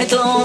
night long.